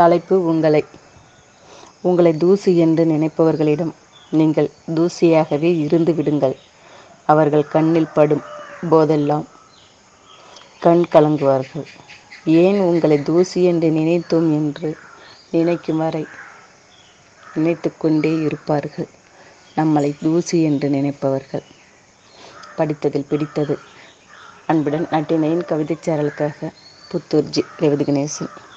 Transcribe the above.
தலைப்பு உங்களை. உங்களை தூசி என்று நினைப்பவர்களிடம் நீங்கள் தூசியாகவே இருந்து விடுங்கள். அவர்கள் கண்ணில் படும் போதெல்லாம் கண் கலங்குவார்கள். ஏன் உங்களை தூசி என்று நினைத்தோம் என்று நினைக்கும் வரை நினைத்து கொண்டே இருப்பார்கள். நம்மளை தூசி என்று நினைப்பவர்கள். படித்ததில் பிடித்தது. அன்புடன் நட்டினையின் கவிதைச் சேரலுக்காக புத்தூர் ஜி ரேவதி கணேசன்